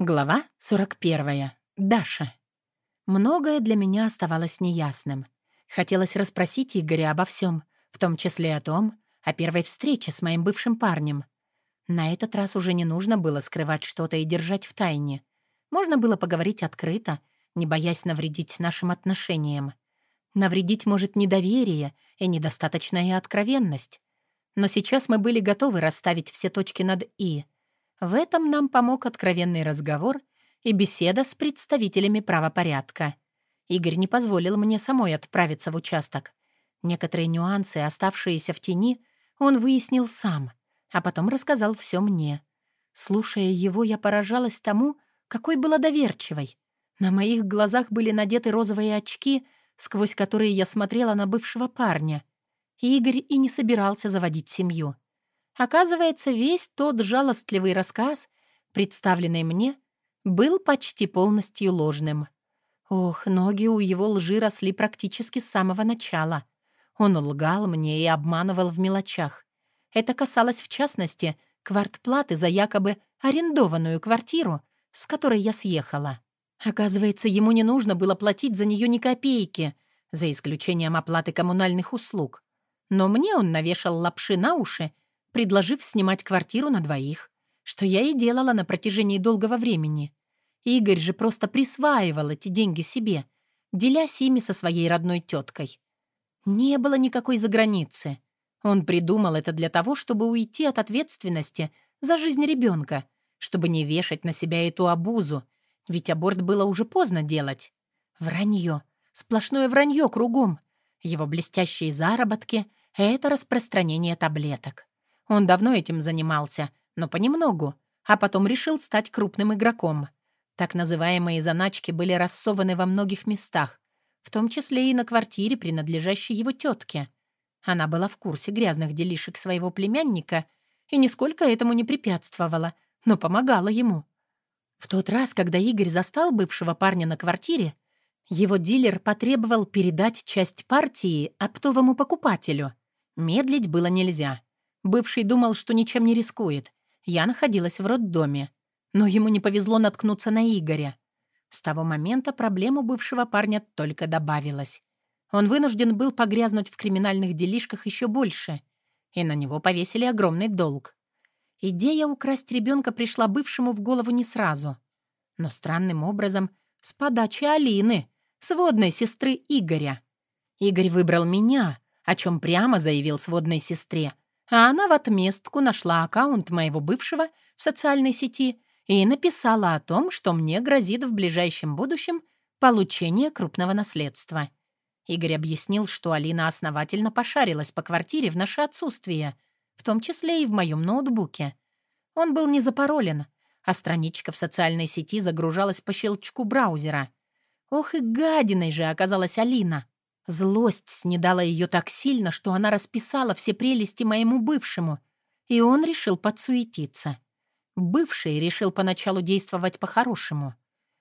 Глава 41. Даша. Многое для меня оставалось неясным. Хотелось расспросить Игоря обо всем, в том числе о том, о первой встрече с моим бывшим парнем. На этот раз уже не нужно было скрывать что-то и держать в тайне. Можно было поговорить открыто, не боясь навредить нашим отношениям. Навредить может недоверие и недостаточная откровенность. Но сейчас мы были готовы расставить все точки над «и», в этом нам помог откровенный разговор и беседа с представителями правопорядка. Игорь не позволил мне самой отправиться в участок. Некоторые нюансы, оставшиеся в тени, он выяснил сам, а потом рассказал все мне. Слушая его, я поражалась тому, какой была доверчивой. На моих глазах были надеты розовые очки, сквозь которые я смотрела на бывшего парня. Игорь и не собирался заводить семью. Оказывается, весь тот жалостливый рассказ, представленный мне, был почти полностью ложным. Ох, ноги у его лжи росли практически с самого начала. Он лгал мне и обманывал в мелочах. Это касалось, в частности, квартплаты за якобы арендованную квартиру, с которой я съехала. Оказывается, ему не нужно было платить за нее ни копейки, за исключением оплаты коммунальных услуг. Но мне он навешал лапши на уши предложив снимать квартиру на двоих, что я и делала на протяжении долгого времени. Игорь же просто присваивал эти деньги себе, делясь ими со своей родной теткой. Не было никакой заграницы. Он придумал это для того, чтобы уйти от ответственности за жизнь ребенка, чтобы не вешать на себя эту обузу, ведь аборт было уже поздно делать. Вранье. Сплошное вранье кругом. Его блестящие заработки — это распространение таблеток. Он давно этим занимался, но понемногу, а потом решил стать крупным игроком. Так называемые заначки были рассованы во многих местах, в том числе и на квартире, принадлежащей его тетке. Она была в курсе грязных делишек своего племянника и нисколько этому не препятствовала, но помогала ему. В тот раз, когда Игорь застал бывшего парня на квартире, его дилер потребовал передать часть партии оптовому покупателю. Медлить было нельзя. Бывший думал, что ничем не рискует. Я находилась в роддоме. Но ему не повезло наткнуться на Игоря. С того момента проблему бывшего парня только добавилась. Он вынужден был погрязнуть в криминальных делишках еще больше, и на него повесили огромный долг. Идея украсть ребенка пришла бывшему в голову не сразу. Но странным образом с подачи Алины, сводной сестры Игоря. Игорь выбрал меня, о чем прямо заявил сводной сестре, а она в отместку нашла аккаунт моего бывшего в социальной сети и написала о том, что мне грозит в ближайшем будущем получение крупного наследства. Игорь объяснил, что Алина основательно пошарилась по квартире в наше отсутствие, в том числе и в моем ноутбуке. Он был не запаролен, а страничка в социальной сети загружалась по щелчку браузера. Ох и гадиной же оказалась Алина. Злость снедала ее так сильно, что она расписала все прелести моему бывшему, и он решил подсуетиться. Бывший решил поначалу действовать по-хорошему.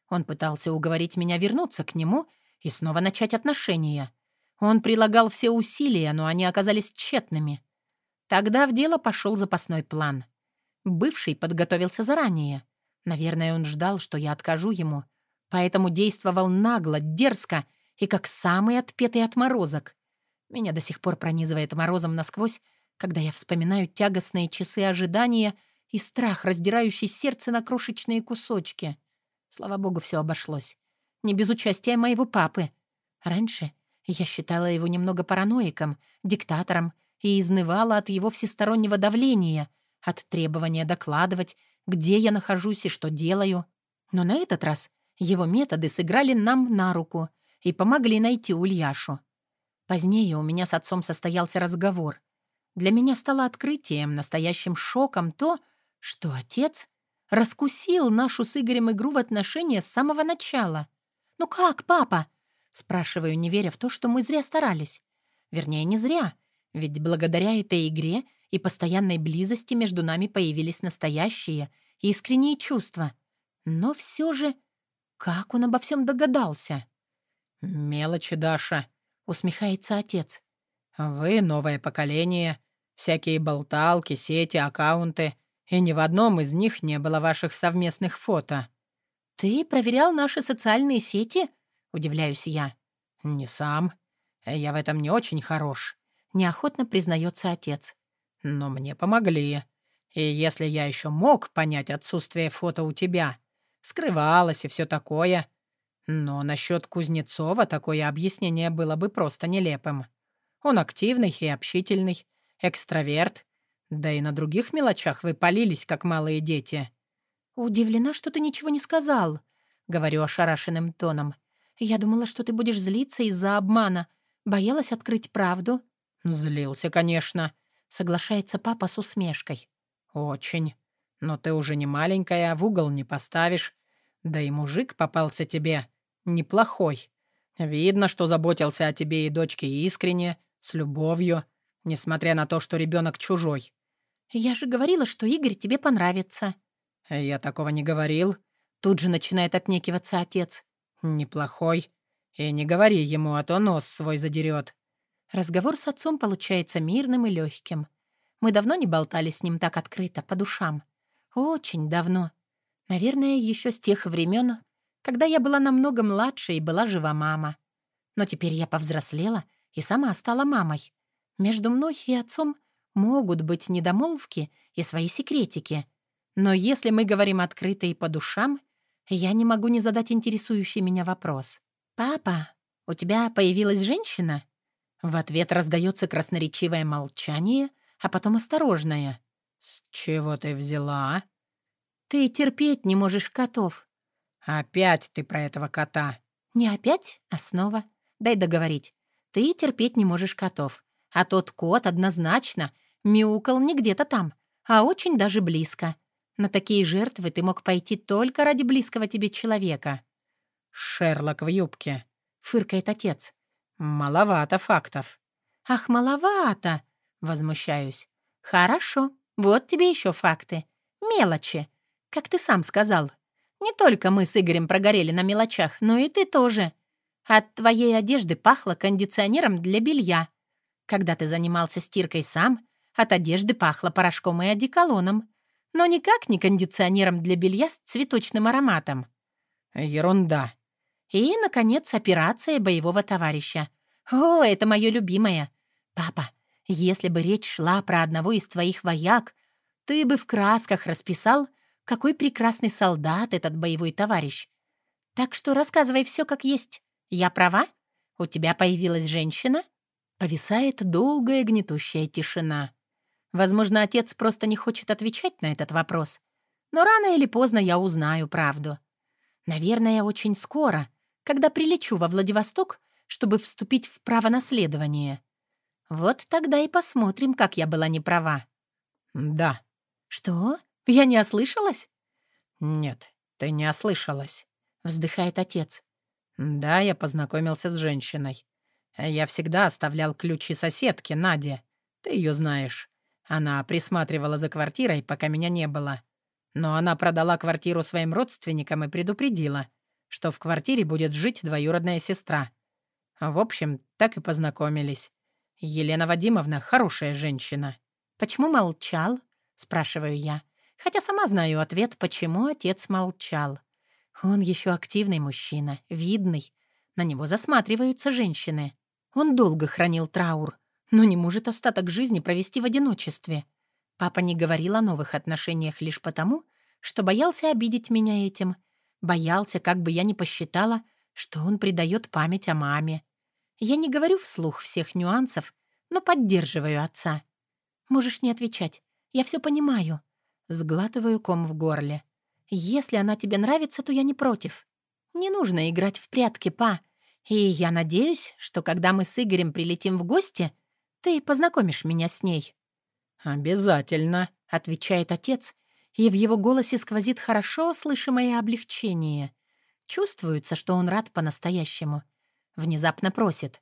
Он пытался уговорить меня вернуться к нему и снова начать отношения. Он прилагал все усилия, но они оказались тщетными. Тогда в дело пошел запасной план. Бывший подготовился заранее. Наверное, он ждал, что я откажу ему, поэтому действовал нагло, дерзко и как самый отпетый отморозок. Меня до сих пор пронизывает морозом насквозь, когда я вспоминаю тягостные часы ожидания и страх, раздирающий сердце на крошечные кусочки. Слава богу, все обошлось. Не без участия моего папы. Раньше я считала его немного параноиком, диктатором и изнывала от его всестороннего давления, от требования докладывать, где я нахожусь и что делаю. Но на этот раз его методы сыграли нам на руку, и помогли найти Ульяшу. Позднее у меня с отцом состоялся разговор. Для меня стало открытием, настоящим шоком то, что отец раскусил нашу с Игорем игру в отношения с самого начала. «Ну как, папа?» — спрашиваю, не веря в то, что мы зря старались. Вернее, не зря, ведь благодаря этой игре и постоянной близости между нами появились настоящие, искренние чувства. Но все же, как он обо всем догадался? «Мелочи, Даша», — усмехается отец. «Вы новое поколение, всякие болталки, сети, аккаунты, и ни в одном из них не было ваших совместных фото». «Ты проверял наши социальные сети?» — удивляюсь я. «Не сам. Я в этом не очень хорош», — неохотно признается отец. «Но мне помогли. И если я еще мог понять отсутствие фото у тебя, скрывалось и все такое. Но насчет Кузнецова такое объяснение было бы просто нелепым. Он активный и общительный, экстраверт. Да и на других мелочах вы полились, как малые дети. «Удивлена, что ты ничего не сказал», — говорю ошарашенным тоном. «Я думала, что ты будешь злиться из-за обмана. Боялась открыть правду». «Злился, конечно», — соглашается папа с усмешкой. «Очень. Но ты уже не маленькая, в угол не поставишь. Да и мужик попался тебе неплохой. Видно, что заботился о тебе и дочке искренне, с любовью, несмотря на то, что ребенок чужой. «Я же говорила, что Игорь тебе понравится». «Я такого не говорил». Тут же начинает отнекиваться отец. «Неплохой. И не говори ему, а то нос свой задерет». Разговор с отцом получается мирным и легким. Мы давно не болтали с ним так открыто, по душам. Очень давно. Наверное, еще с тех времен, когда я была намного младше и была жива мама. Но теперь я повзрослела и сама стала мамой. Между мной и отцом могут быть недомолвки и свои секретики. Но если мы говорим открыто и по душам, я не могу не задать интересующий меня вопрос. «Папа, у тебя появилась женщина?» В ответ раздается красноречивое молчание, а потом осторожное. «С чего ты взяла?» «Ты терпеть не можешь котов». «Опять ты про этого кота». «Не опять, а снова. Дай договорить. Ты терпеть не можешь котов. А тот кот однозначно мяукал не где-то там, а очень даже близко. На такие жертвы ты мог пойти только ради близкого тебе человека». «Шерлок в юбке», — фыркает отец. «Маловато фактов». «Ах, маловато!» — возмущаюсь. «Хорошо, вот тебе еще факты. Мелочи. Как ты сам сказал. Не только мы с Игорем прогорели на мелочах, но и ты тоже. От твоей одежды пахло кондиционером для белья. Когда ты занимался стиркой сам, от одежды пахло порошком и одеколоном. Но никак не кондиционером для белья с цветочным ароматом. Ерунда. И, наконец, операция боевого товарища. О, это мое любимое. Папа, если бы речь шла про одного из твоих вояк, ты бы в красках расписал, какой прекрасный солдат этот боевой товарищ. Так что рассказывай все как есть. Я права? У тебя появилась женщина?» Повисает долгая гнетущая тишина. Возможно, отец просто не хочет отвечать на этот вопрос. Но рано или поздно я узнаю правду. Наверное, очень скоро, когда прилечу во Владивосток, чтобы вступить в право наследования. Вот тогда и посмотрим, как я была неправа. «Да». «Что? Я не ослышалась?» «Нет, ты не ослышалась», — вздыхает отец. «Да, я познакомился с женщиной. Я всегда оставлял ключи соседке, Наде. Ты ее знаешь. Она присматривала за квартирой, пока меня не было. Но она продала квартиру своим родственникам и предупредила, что в квартире будет жить двоюродная сестра. В общем, так и познакомились. Елена Вадимовна хорошая женщина». «Почему молчал?» — спрашиваю я. Хотя сама знаю ответ, почему отец молчал. Он еще активный мужчина, видный. На него засматриваются женщины. Он долго хранил траур, но не может остаток жизни провести в одиночестве. Папа не говорил о новых отношениях лишь потому, что боялся обидеть меня этим. Боялся, как бы я ни посчитала, что он предает память о маме. Я не говорю вслух всех нюансов, но поддерживаю отца. Можешь не отвечать. Я все понимаю. Сглатываю ком в горле. Если она тебе нравится, то я не против. Не нужно играть в прятки, па. И я надеюсь, что когда мы с Игорем прилетим в гости, ты познакомишь меня с ней». «Обязательно», — отвечает отец, и в его голосе сквозит хорошо слышимое облегчение. Чувствуется, что он рад по-настоящему. Внезапно просит.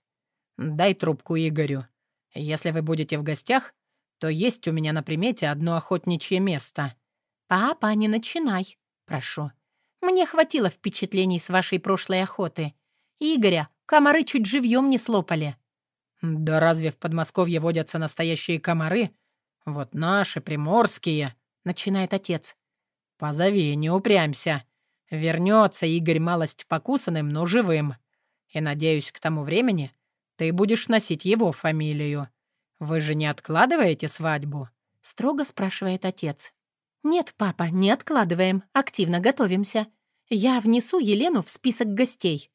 «Дай трубку Игорю. Если вы будете в гостях, то есть у меня на примете одно охотничье место». «Папа, не начинай, прошу. Мне хватило впечатлений с вашей прошлой охоты. Игоря комары чуть живьем не слопали». «Да разве в Подмосковье водятся настоящие комары? Вот наши, приморские», — начинает отец. «Позови, не упрямься. Вернется Игорь малость покусанным, но живым. И, надеюсь, к тому времени ты будешь носить его фамилию. Вы же не откладываете свадьбу?» — строго спрашивает отец. «Нет, папа, не откладываем. Активно готовимся. Я внесу Елену в список гостей».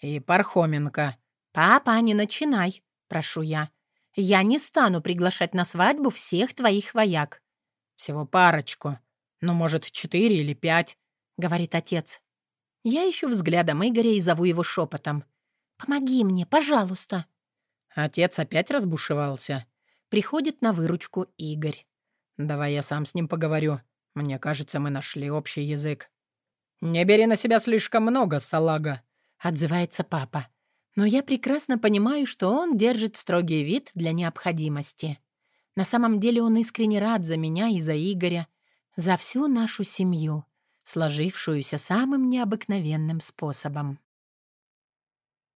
«И Пархоменко». «Папа, не начинай», — прошу я. «Я не стану приглашать на свадьбу всех твоих вояк». «Всего парочку. Ну, может, четыре или пять», — говорит отец. Я ищу взглядом Игоря и зову его шепотом. «Помоги мне, пожалуйста». Отец опять разбушевался. Приходит на выручку Игорь. «Давай я сам с ним поговорю. Мне кажется, мы нашли общий язык». «Не бери на себя слишком много, салага», — отзывается папа. Но я прекрасно понимаю, что он держит строгий вид для необходимости. На самом деле он искренне рад за меня и за Игоря, за всю нашу семью, сложившуюся самым необыкновенным способом.